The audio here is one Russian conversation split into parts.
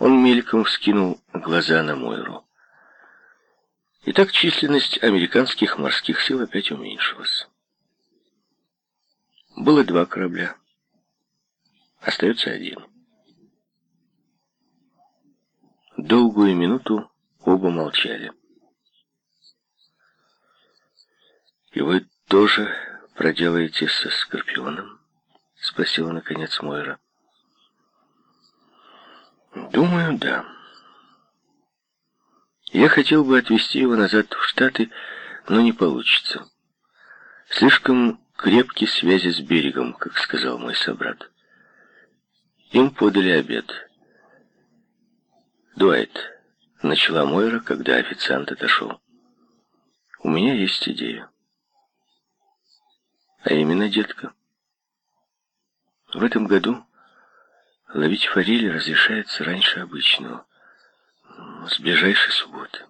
Он мельком вскинул глаза на Мойру. Итак, численность американских морских сил опять уменьшилась. Было два корабля. Остается один. Долгую минуту оба молчали. «И вы тоже проделаете со Скорпионом?» — спросила, наконец, Мойра. «Думаю, да. Я хотел бы отвезти его назад в Штаты, но не получится. Слишком крепкие связи с берегом, как сказал мой собрат. Им подали обед. «Дуайт», — начала Мойра, когда официант отошел. «У меня есть идея». «А именно, детка, в этом году ловить форели разрешается раньше обычного, с ближайшей субботы.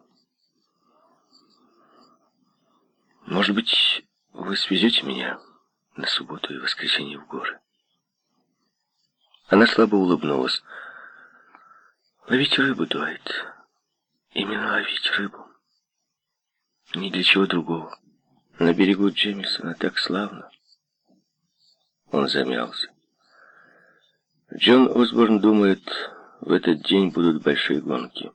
Может быть, вы свезете меня на субботу и воскресенье в горы?» Она слабо улыбнулась. Ловить рыбу, Дуайт. Именно ловить рыбу. Ни для чего другого. На берегу Джемисона так славно. Он замялся. Джон Осборн думает, в этот день будут большие гонки.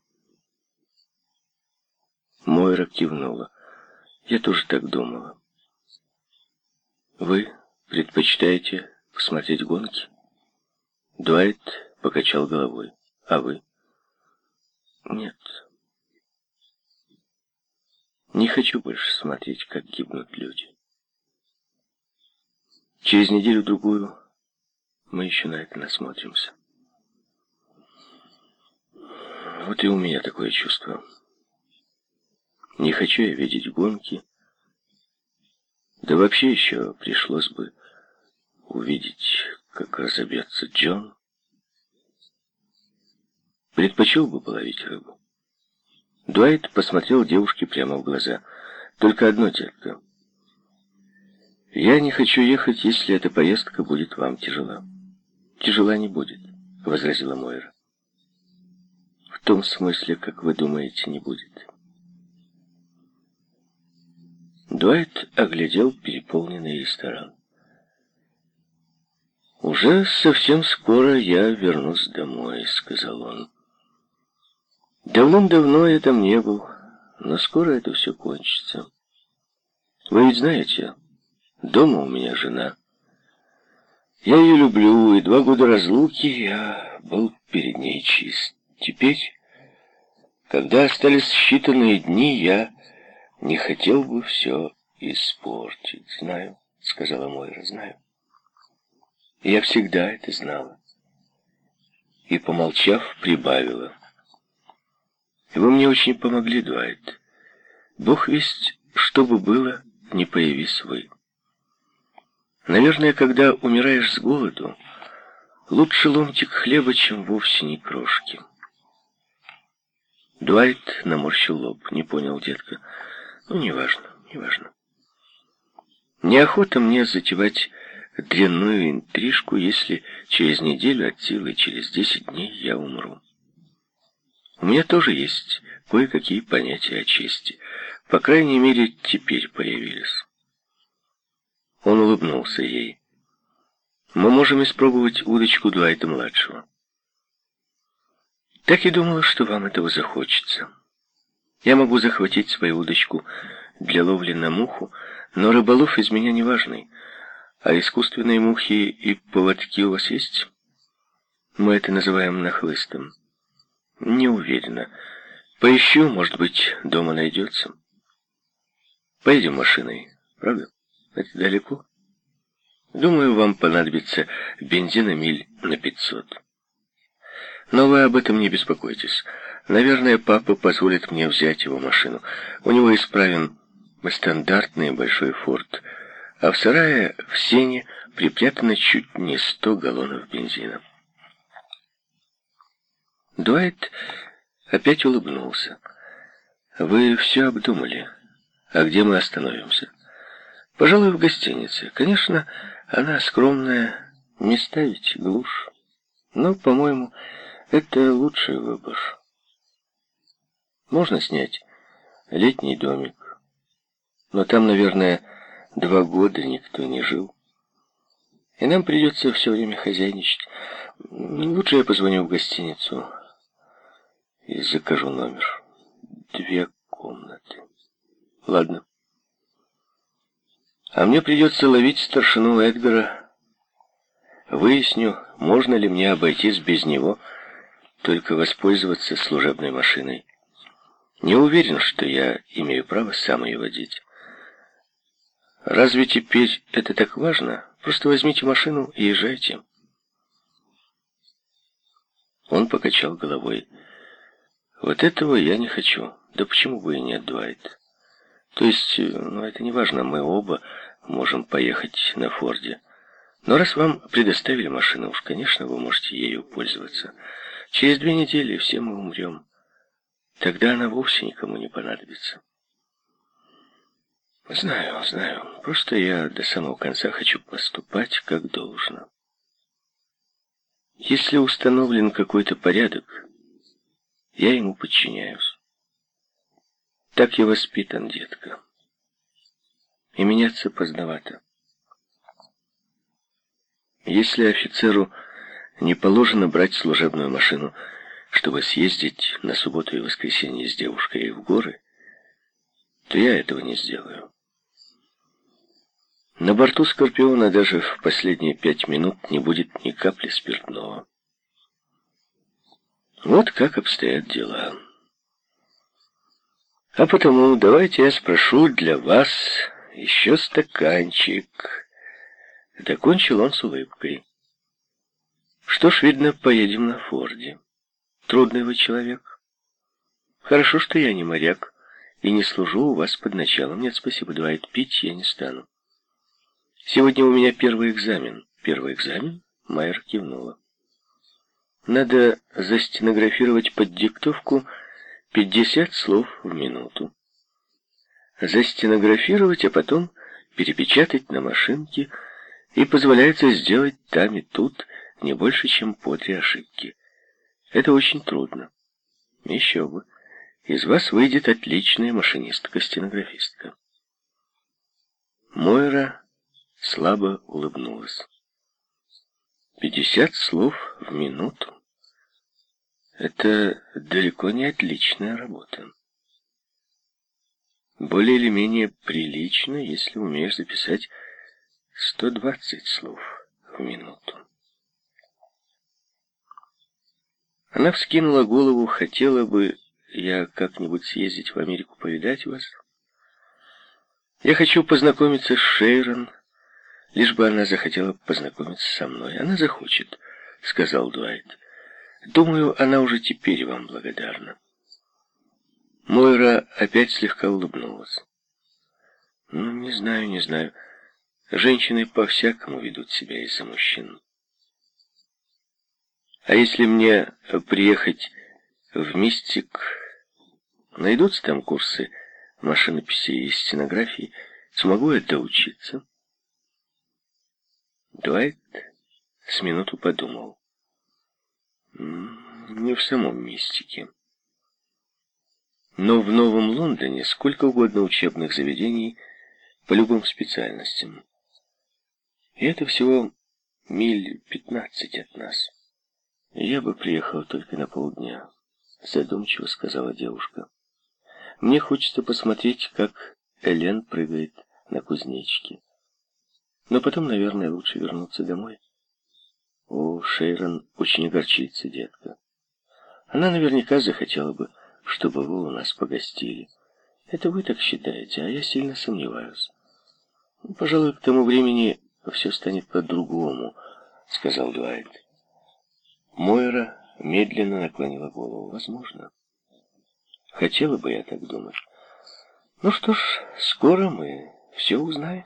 Мойра кивнула. Я тоже так думала. Вы предпочитаете посмотреть гонки? Дуайт покачал головой. А вы? Нет. Не хочу больше смотреть, как гибнут люди. Через неделю-другую мы еще на это насмотримся. Вот и у меня такое чувство. Не хочу я видеть гонки. Да вообще еще пришлось бы увидеть, как разобьется Джон. Предпочел бы половить рыбу. Дуайт посмотрел девушке прямо в глаза. Только одно, детка. Я не хочу ехать, если эта поездка будет вам тяжела. Тяжела не будет, возразила Мойра. В том смысле, как вы думаете, не будет. Дуайт оглядел переполненный ресторан. «Уже совсем скоро я вернусь домой», — сказал он. «Давным-давно я там не был, но скоро это все кончится. Вы ведь знаете, дома у меня жена. Я ее люблю, и два года разлуки я был перед ней чист. Теперь, когда остались считанные дни, я не хотел бы все испортить. Знаю, — сказала Мойра, — знаю. Я всегда это знала. И, помолчав, прибавила. Вы мне очень помогли, Дуайт. Бог весть, что бы было, не появись вы. Наверное, когда умираешь с голоду, лучше ломтик хлеба, чем вовсе не крошки. Дуайт наморщил лоб. Не понял, детка. Ну, неважно, неважно. Неохота мне затевать длинную интрижку, если через неделю от силы через десять дней я умру. У меня тоже есть кое-какие понятия о чести. По крайней мере, теперь появились. Он улыбнулся ей. Мы можем испробовать удочку Дуайта-младшего. Так и думала, что вам этого захочется. Я могу захватить свою удочку для ловли на муху, но рыболов из меня неважный. А искусственные мухи и поводки у вас есть? Мы это называем нахлыстом. Не уверена. Поищу, может быть, дома найдется. Поедем машиной, правда? Это далеко? Думаю, вам понадобится бензина миль на пятьсот. Но вы об этом не беспокойтесь. Наверное, папа позволит мне взять его машину. У него исправен стандартный большой форт — а в сарае в сене припрятано чуть не сто галлонов бензина. Дуайт опять улыбнулся. «Вы все обдумали. А где мы остановимся?» «Пожалуй, в гостинице. Конечно, она скромная, не ставить глушь. Но, по-моему, Это лучший выбор. Можно снять летний домик. Но там, наверное, два года никто не жил. И нам придется все время хозяйничать. Лучше я позвоню в гостиницу и закажу номер. Две комнаты. Ладно. А мне придется ловить старшину Эдгара. Выясню, можно ли мне обойтись без него, только воспользоваться служебной машиной. Не уверен, что я имею право сам ее водить. Разве теперь это так важно? Просто возьмите машину и езжайте. Он покачал головой. Вот этого я не хочу. Да почему бы и нет, Дуайт? То есть, ну, это не важно, мы оба можем поехать на Форде. Но раз вам предоставили машину, уж, конечно, вы можете ею пользоваться. Через две недели все мы умрем. Тогда она вовсе никому не понадобится. Знаю, знаю. Просто я до самого конца хочу поступать как должно. Если установлен какой-то порядок, я ему подчиняюсь. Так я воспитан, детка. И меняться поздновато. Если офицеру не положено брать служебную машину, чтобы съездить на субботу и воскресенье с девушкой в горы, то я этого не сделаю. На борту «Скорпиона» даже в последние пять минут не будет ни капли спиртного. Вот как обстоят дела. А потому давайте я спрошу для вас еще стаканчик. Докончил он с улыбкой. Что ж, видно, поедем на Форде. Трудный вы человек. Хорошо, что я не моряк и не служу у вас под началом. Нет, спасибо, Дуайт, пить я не стану. Сегодня у меня первый экзамен. Первый экзамен? Майер кивнула. Надо застенографировать под диктовку 50 слов в минуту. Застенографировать, а потом перепечатать на машинке, и позволяется сделать там и тут не больше, чем по три ошибки. Это очень трудно. Еще бы. Из вас выйдет отличная машинистка-стенографистка. Мойра слабо улыбнулась. Пятьдесят слов в минуту. Это далеко не отличная работа. Более или менее прилично, если умеешь записать 120 слов в минуту. Она вскинула голову, хотела бы я как-нибудь съездить в Америку повидать вас. Я хочу познакомиться с Шейрон, лишь бы она захотела познакомиться со мной. Она захочет, сказал Дуайт. Думаю, она уже теперь вам благодарна. Мойра опять слегка улыбнулась. Ну, не знаю, не знаю. Женщины по-всякому ведут себя из-за мужчин. А если мне приехать в Мистик, найдутся там курсы машинописи и стенографии, смогу я доучиться? Дуайт с минуту подумал. Не в самом мистике. Но в Новом Лондоне сколько угодно учебных заведений по любым специальностям. И это всего миль пятнадцать от нас. Я бы приехала только на полдня, задумчиво сказала девушка. Мне хочется посмотреть, как Элен прыгает на кузнечке. Но потом, наверное, лучше вернуться домой. О, Шейрон очень огорчится, детка. Она наверняка захотела бы, чтобы вы у нас погостили. Это вы так считаете, а я сильно сомневаюсь. Ну, пожалуй, к тому времени все станет по-другому, сказал Дуайт. Мойра медленно наклонила голову. Возможно. Хотела бы я так думать. Ну что ж, скоро мы все узнаем.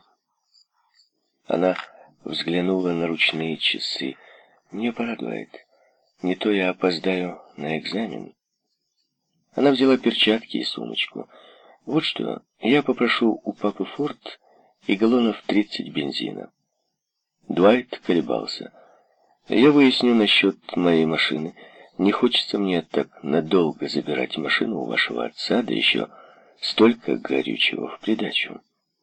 Она взглянула на ручные часы. Мне пора, Дуайт. Не то я опоздаю на экзамен. Она взяла перчатки и сумочку. Вот что, я попрошу у папы Форд и галлонов 30 бензина. Дуайт колебался. Я выясню насчет моей машины. Не хочется мне так надолго забирать машину у вашего отца, да еще столько горючего в придачу.